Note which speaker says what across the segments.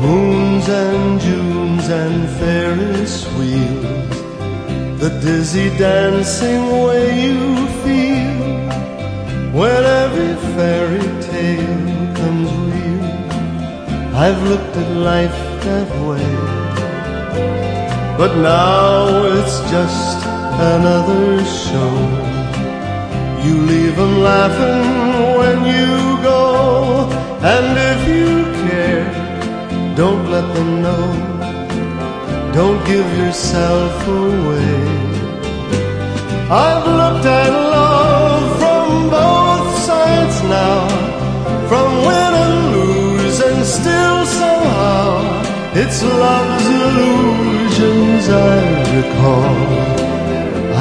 Speaker 1: Moons and Junes and Ferris wheels the dizzy dancing way you feel when every fairy tale comes real. I've looked at life that way, but now it's just another show. You leave them laughing when you go, and if you don't let them know. Don't give yourself away. I've looked at love from both sides now, from win and lose, and still somehow it's love's illusions I recall.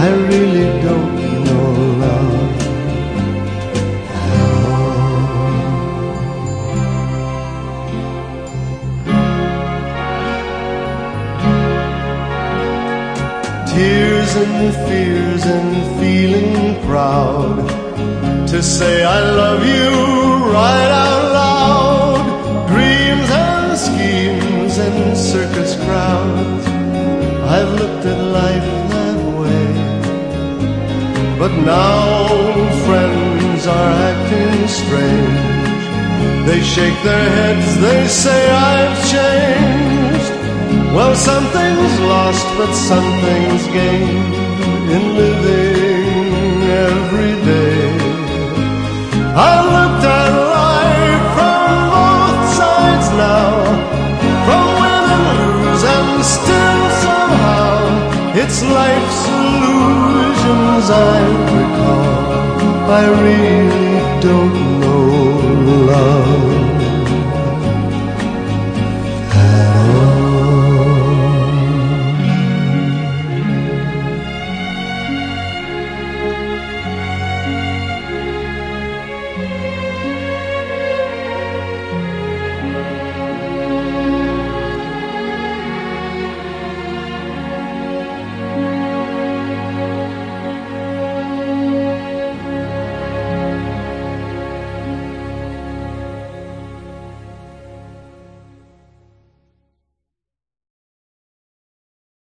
Speaker 1: I really don't know love. Tears and fears and feeling proud to say I love you right out loud. Dreams and schemes and circus crowds. I've looked at life that way. But now friends are acting strange. They shake their heads, they say I've changed. Well, something's lost, but something's gained in living every day. I looked at life from both sides now, from win and lose, and still somehow it's life's illusions I recall. I really don't know love.